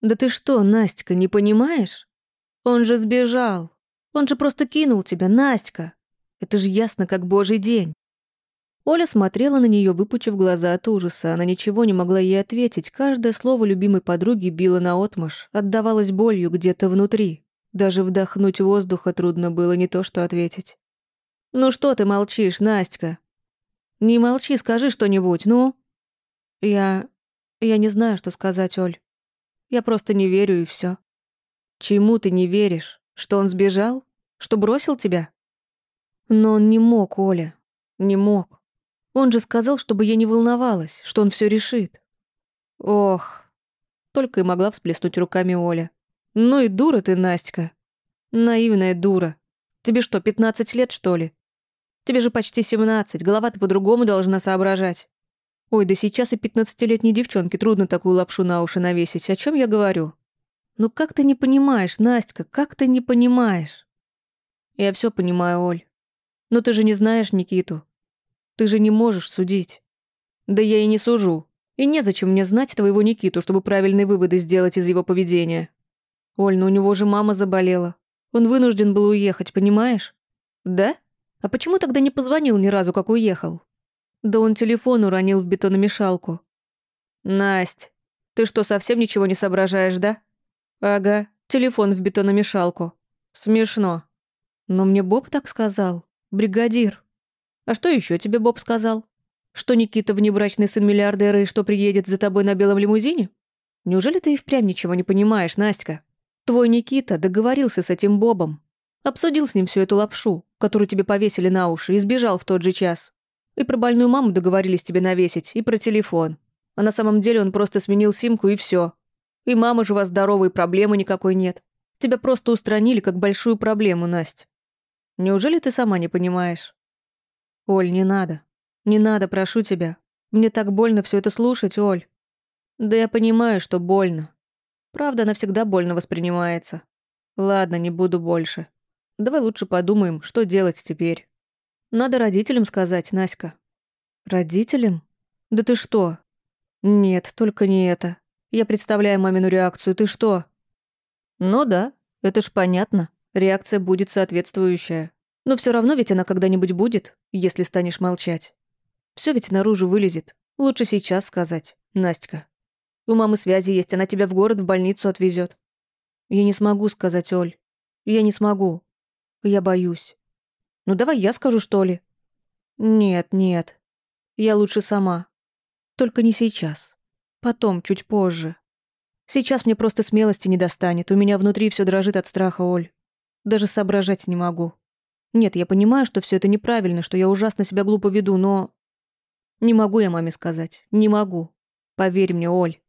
Да ты что, Настя, не понимаешь? Он же сбежал. Он же просто кинул тебя, Настя. Это же ясно, как божий день. Оля смотрела на нее, выпучив глаза от ужаса. Она ничего не могла ей ответить. Каждое слово любимой подруги било наотмашь, отдавалось болью где-то внутри. Даже вдохнуть воздуха трудно было, не то что ответить. «Ну что ты молчишь, Настя? Не молчи, скажи что-нибудь, ну?» «Я... я не знаю, что сказать, Оль. Я просто не верю, и все. «Чему ты не веришь? Что он сбежал? Что бросил тебя?» «Но он не мог, Оля. Не мог. Он же сказал, чтобы я не волновалась, что он все решит. Ох, только и могла всплеснуть руками Оля. Ну и дура ты, Настя. Наивная дура. Тебе что, 15 лет, что ли? Тебе же почти 17, голова ты по-другому должна соображать. Ой, да сейчас и пятнадцатилетней девчонке трудно такую лапшу на уши навесить. О чем я говорю? Ну как ты не понимаешь, Настя, как ты не понимаешь? Я все понимаю, Оль. Но ты же не знаешь Никиту. Ты же не можешь судить. Да я и не сужу. И незачем мне знать твоего Никиту, чтобы правильные выводы сделать из его поведения. Оль, ну у него же мама заболела. Он вынужден был уехать, понимаешь? Да? А почему тогда не позвонил ни разу, как уехал? Да он телефон уронил в бетономешалку. Насть, ты что, совсем ничего не соображаешь, да? Ага, телефон в бетономешалку. Смешно. Но мне Боб так сказал. Бригадир. А что еще тебе Боб сказал? Что Никита внебрачный сын миллиардера и что приедет за тобой на белом лимузине? Неужели ты и впрямь ничего не понимаешь, Настя? Твой Никита договорился с этим Бобом. Обсудил с ним всю эту лапшу, которую тебе повесили на уши, и сбежал в тот же час. И про больную маму договорились тебе навесить, и про телефон. А на самом деле он просто сменил симку и все. И мама жива здорова, и проблемы никакой нет. Тебя просто устранили как большую проблему, Настя. Неужели ты сама не понимаешь? «Оль, не надо. Не надо, прошу тебя. Мне так больно все это слушать, Оль. Да я понимаю, что больно. Правда, она всегда больно воспринимается. Ладно, не буду больше. Давай лучше подумаем, что делать теперь. Надо родителям сказать, Наська». «Родителям? Да ты что?» «Нет, только не это. Я представляю мамину реакцию. Ты что?» «Ну да, это ж понятно. Реакция будет соответствующая. Но все равно ведь она когда-нибудь будет, если станешь молчать. Все ведь наружу вылезет. Лучше сейчас сказать, Настя. У мамы связи есть, она тебя в город, в больницу отвезет. Я не смогу сказать, Оль. Я не смогу. Я боюсь. Ну давай я скажу, что ли? Нет, нет. Я лучше сама. Только не сейчас. Потом, чуть позже. Сейчас мне просто смелости не достанет. У меня внутри все дрожит от страха, Оль. Даже соображать не могу. Нет, я понимаю, что все это неправильно, что я ужасно себя глупо веду, но... Не могу я маме сказать. Не могу. Поверь мне, Оль.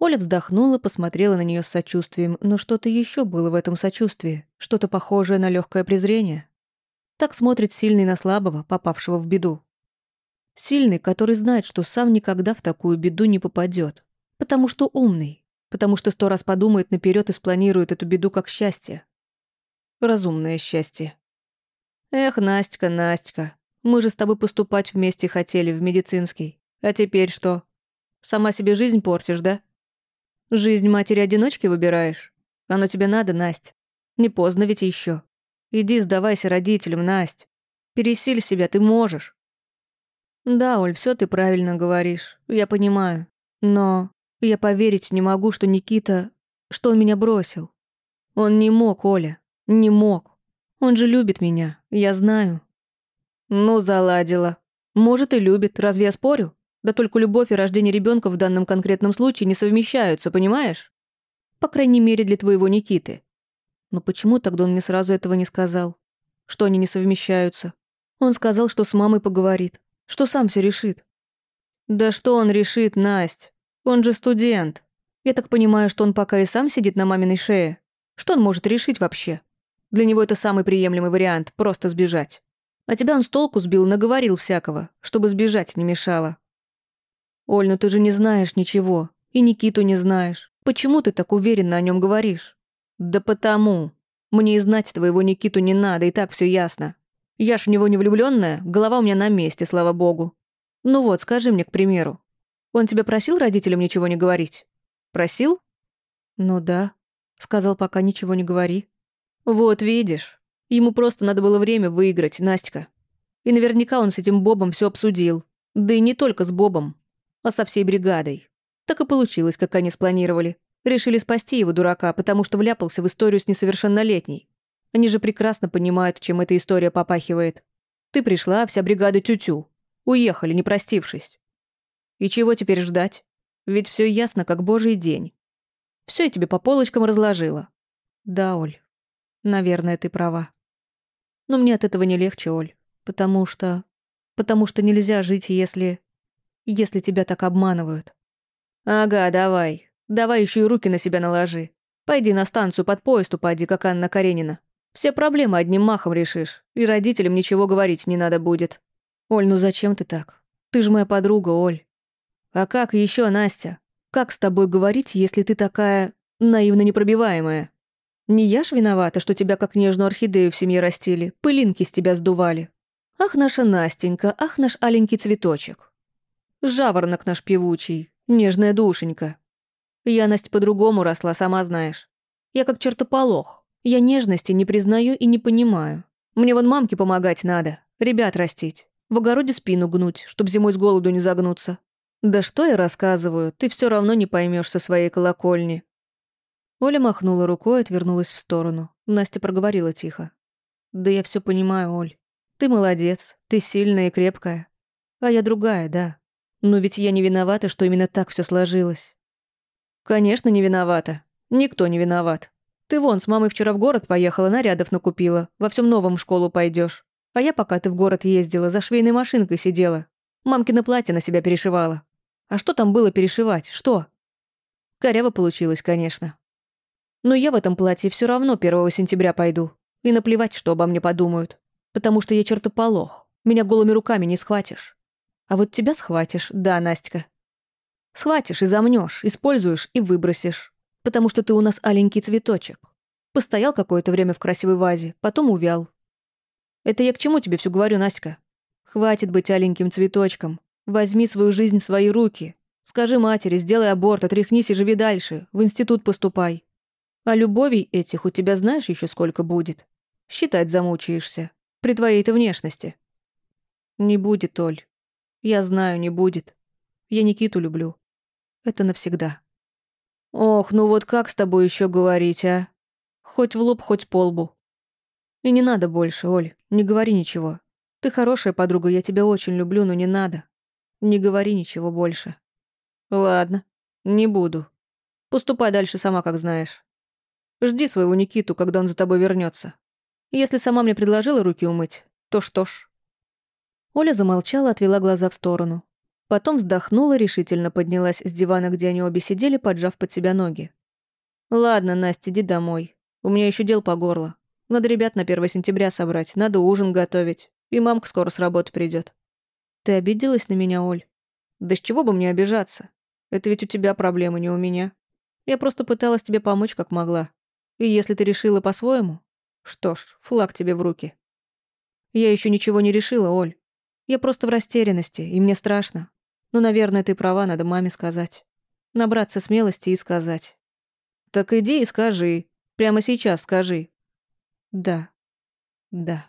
Оля вздохнула, посмотрела на нее с сочувствием, но что-то еще было в этом сочувствии, что-то похожее на легкое презрение. Так смотрит сильный на слабого, попавшего в беду. Сильный, который знает, что сам никогда в такую беду не попадет, потому что умный, потому что сто раз подумает наперед и спланирует эту беду как счастье. Разумное счастье. Эх, Настя, Настя, мы же с тобой поступать вместе хотели в медицинский. А теперь что? Сама себе жизнь портишь, да? Жизнь матери-одиночки выбираешь? Оно тебе надо, Настя. Не поздно ведь еще. Иди сдавайся родителям, Настя. Пересиль себя, ты можешь. Да, Оль, все ты правильно говоришь. Я понимаю. Но я поверить не могу, что Никита... Что он меня бросил. Он не мог, Оля. Не мог. Он же любит меня, я знаю». «Ну, заладила. Может, и любит, разве я спорю? Да только любовь и рождение ребенка в данном конкретном случае не совмещаются, понимаешь? По крайней мере, для твоего Никиты. Но почему тогда он мне сразу этого не сказал? Что они не совмещаются? Он сказал, что с мамой поговорит, что сам все решит. Да что он решит, Насть? Он же студент. Я так понимаю, что он пока и сам сидит на маминой шее. Что он может решить вообще? Для него это самый приемлемый вариант – просто сбежать. А тебя он с толку сбил, наговорил всякого, чтобы сбежать не мешало. Оль, ну ты же не знаешь ничего. И Никиту не знаешь. Почему ты так уверенно о нем говоришь? Да потому. Мне и знать твоего Никиту не надо, и так все ясно. Я ж в него не влюбленная, голова у меня на месте, слава богу. Ну вот, скажи мне, к примеру. Он тебя просил родителям ничего не говорить? Просил? «Ну да», — сказал, пока ничего не говори. «Вот видишь, ему просто надо было время выиграть, Настя. И наверняка он с этим Бобом все обсудил. Да и не только с Бобом, а со всей бригадой. Так и получилось, как они спланировали. Решили спасти его, дурака, потому что вляпался в историю с несовершеннолетней. Они же прекрасно понимают, чем эта история попахивает. Ты пришла, а вся бригада тю-тю. Уехали, не простившись. И чего теперь ждать? Ведь все ясно, как божий день. Все я тебе по полочкам разложила. Да, Оль, наверное, ты права. Но мне от этого не легче, Оль, потому что... Потому что нельзя жить, если... Если тебя так обманывают. Ага, давай. Давай еще и руки на себя наложи. Пойди на станцию под поезд упади, как Анна Каренина. Все проблемы одним махом решишь, и родителям ничего говорить не надо будет. Оль, ну зачем ты так? Ты же моя подруга, Оль. А как еще, Настя? Как с тобой говорить, если ты такая наивно непробиваемая? Не я ж виновата, что тебя как нежную орхидею в семье растили, пылинки с тебя сдували. Ах, наша Настенька, ах, наш аленький цветочек. Жаворонок наш певучий, нежная душенька. Я, Настя, по-другому росла, сама знаешь. Я как чертополох. Я нежности не признаю и не понимаю. Мне вон мамке помогать надо, ребят растить. В огороде спину гнуть, чтоб зимой с голоду не загнуться. «Да что я рассказываю, ты все равно не поймешь со своей колокольни». Оля махнула рукой и отвернулась в сторону. Настя проговорила тихо. «Да я все понимаю, Оль. Ты молодец, ты сильная и крепкая. А я другая, да. Но ведь я не виновата, что именно так все сложилось». «Конечно, не виновата. Никто не виноват. Ты вон с мамой вчера в город поехала, нарядов накупила, во всем новом в школу пойдешь. А я, пока ты в город ездила, за швейной машинкой сидела. Мамкино платье на себя перешивала. А что там было перешивать? Что? Коряво получилось, конечно. Но я в этом платье все равно 1 сентября пойду. И наплевать, что обо мне подумают. Потому что я чертополох. Меня голыми руками не схватишь. А вот тебя схватишь, да, Настя. Схватишь и замнешь, используешь и выбросишь. Потому что ты у нас аленький цветочек. Постоял какое-то время в красивой вазе, потом увял. Это я к чему тебе все говорю, Настя? Хватит быть аленьким цветочком. Возьми свою жизнь в свои руки. Скажи матери, сделай аборт, отряхнись и живи дальше. В институт поступай. А любовей этих у тебя знаешь еще сколько будет? Считать замучаешься. При твоей-то внешности. Не будет, Оль. Я знаю, не будет. Я Никиту люблю. Это навсегда. Ох, ну вот как с тобой еще говорить, а? Хоть в лоб, хоть по лбу. И не надо больше, Оль, не говори ничего. Ты хорошая подруга, я тебя очень люблю, но не надо. Не говори ничего больше. Ладно, не буду. Поступай дальше сама, как знаешь. Жди своего Никиту, когда он за тобой вернется. Если сама мне предложила руки умыть, то что ж. Оля замолчала, отвела глаза в сторону. Потом вздохнула, решительно поднялась с дивана, где они обе сидели, поджав под себя ноги. «Ладно, Настя, иди домой. У меня еще дел по горло. Надо ребят на 1 сентября собрать, надо ужин готовить. И мамка скоро с работы придет. Ты обиделась на меня, Оль? Да с чего бы мне обижаться? Это ведь у тебя проблемы, не у меня. Я просто пыталась тебе помочь, как могла. И если ты решила по-своему, что ж, флаг тебе в руки. Я еще ничего не решила, Оль. Я просто в растерянности, и мне страшно. Но, наверное, ты права, надо маме сказать. Набраться смелости и сказать. Так иди и скажи. Прямо сейчас скажи. Да. Да.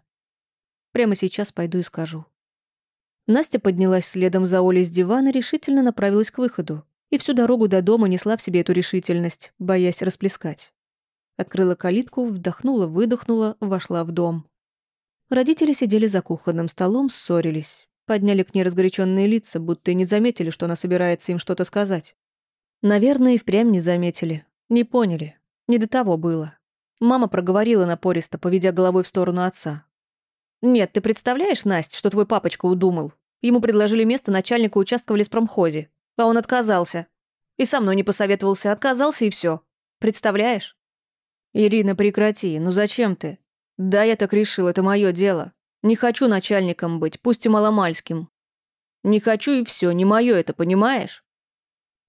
Прямо сейчас пойду и скажу. Настя поднялась следом за Олей с дивана, решительно направилась к выходу. И всю дорогу до дома несла в себе эту решительность, боясь расплескать. Открыла калитку, вдохнула, выдохнула, вошла в дом. Родители сидели за кухонным столом, ссорились. Подняли к ней разгоряченные лица, будто и не заметили, что она собирается им что-то сказать. Наверное, и впрямь не заметили. Не поняли. Не до того было. Мама проговорила напористо, поведя головой в сторону отца. «Нет, ты представляешь, Настя, что твой папочка удумал? Ему предложили место начальника участка в леспромхозе, а он отказался. И со мной не посоветовался, отказался и все. Представляешь? Ирина, прекрати, ну зачем ты? Да, я так решил, это мое дело. Не хочу начальником быть, пусть и маломальским. Не хочу и все, не мое это, понимаешь?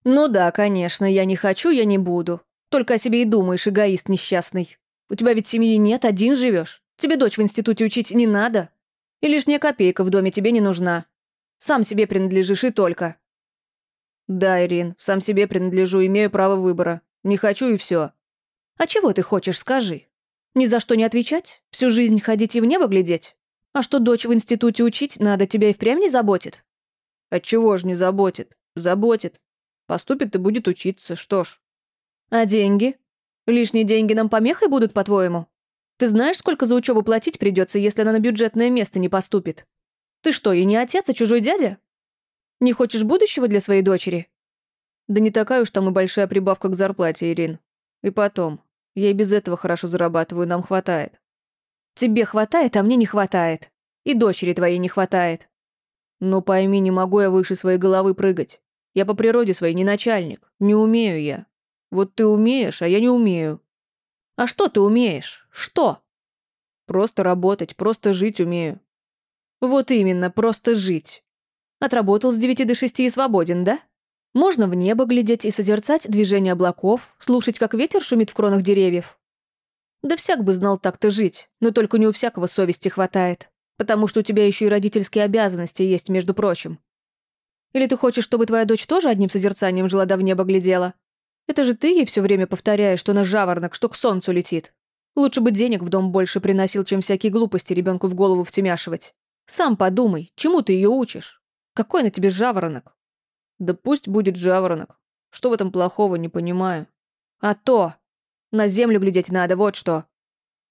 Ну да, конечно, я не хочу, я не буду. Только о себе и думаешь, эгоист несчастный. У тебя ведь семьи нет, один живешь. Тебе дочь в институте учить не надо. И лишняя копейка в доме тебе не нужна. Сам себе принадлежишь и только». «Да, Ирин, сам себе принадлежу, имею право выбора. Не хочу и все. А чего ты хочешь, скажи? Ни за что не отвечать? Всю жизнь ходить и в небо глядеть? А что дочь в институте учить надо, тебя и впрямь не заботит? Отчего ж не заботит? Заботит. Поступит и будет учиться, что ж. А деньги? Лишние деньги нам помехой будут, по-твоему? Ты знаешь, сколько за учебу платить придется, если она на бюджетное место не поступит? Ты что, и не отец, а чужой дядя? Не хочешь будущего для своей дочери? Да не такая уж там и большая прибавка к зарплате, Ирин. И потом, я и без этого хорошо зарабатываю, нам хватает. Тебе хватает, а мне не хватает. И дочери твоей не хватает. Ну пойми, не могу я выше своей головы прыгать. Я по природе своей не начальник. Не умею я. Вот ты умеешь, а я не умею. А что ты умеешь? Что? Просто работать, просто жить умею. Вот именно, просто жить. Отработал с девяти до шести и свободен, да? Можно в небо глядеть и созерцать движение облаков, слушать, как ветер шумит в кронах деревьев. Да всяк бы знал так-то жить, но только не у всякого совести хватает, потому что у тебя еще и родительские обязанности есть, между прочим. Или ты хочешь, чтобы твоя дочь тоже одним созерцанием жила да в небо глядела? Это же ты ей все время повторяешь, что на жаворонок, что к солнцу летит. Лучше бы денег в дом больше приносил, чем всякие глупости ребенку в голову втемяшивать. Сам подумай, чему ты ее учишь? Какой на тебе жаворонок? Да пусть будет жаворонок. Что в этом плохого, не понимаю. А то! На землю глядеть надо, вот что.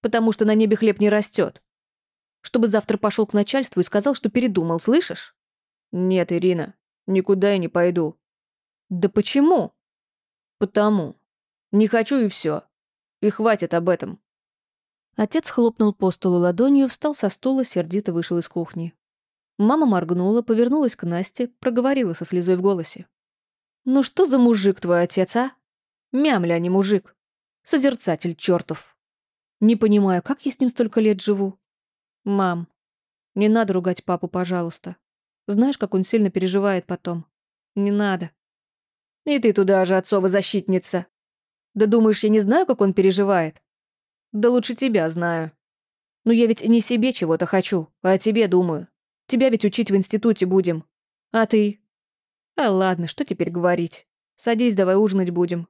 Потому что на небе хлеб не растет. Чтобы завтра пошел к начальству и сказал, что передумал, слышишь? Нет, Ирина, никуда я не пойду. Да почему? Потому. Не хочу и все. И хватит об этом. Отец хлопнул по столу ладонью, встал со стула, сердито вышел из кухни. Мама моргнула, повернулась к Насте, проговорила со слезой в голосе. «Ну что за мужик твой отец, а? Мямля, а не мужик. Созерцатель чертов. Не понимаю, как я с ним столько лет живу? Мам, не надо ругать папу, пожалуйста. Знаешь, как он сильно переживает потом. Не надо. И ты туда же, отцова защитница. Да думаешь, я не знаю, как он переживает? Да лучше тебя знаю. Но я ведь не себе чего-то хочу, а о тебе думаю. Тебя ведь учить в институте будем. А ты? А ладно, что теперь говорить? Садись, давай ужинать будем.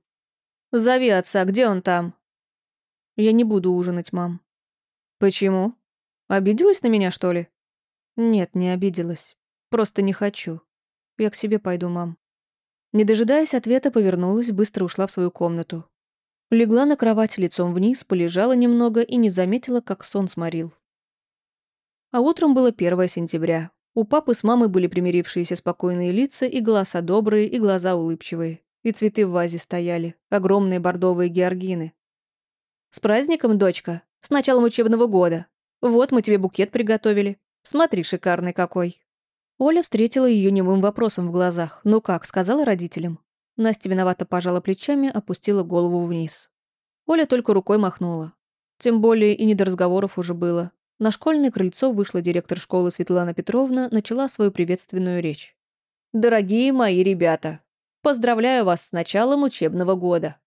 Зови отца, где он там? Я не буду ужинать, мам. Почему? Обиделась на меня, что ли? Нет, не обиделась. Просто не хочу. Я к себе пойду, мам. Не дожидаясь ответа, повернулась, быстро ушла в свою комнату. Легла на кровать лицом вниз, полежала немного и не заметила, как сон сморил. А утром было 1 сентября. У папы с мамой были примирившиеся спокойные лица, и голоса добрые, и глаза улыбчивые. И цветы в вазе стояли, огромные бордовые георгины. «С праздником, дочка! С началом учебного года! Вот мы тебе букет приготовили. Смотри, шикарный какой!» Оля встретила ее немым вопросом в глазах. «Ну как?» — сказала родителям. Настя виновато пожала плечами, опустила голову вниз. Оля только рукой махнула. Тем более и не до разговоров уже было. На школьное крыльцо вышла директор школы Светлана Петровна, начала свою приветственную речь. «Дорогие мои ребята, поздравляю вас с началом учебного года.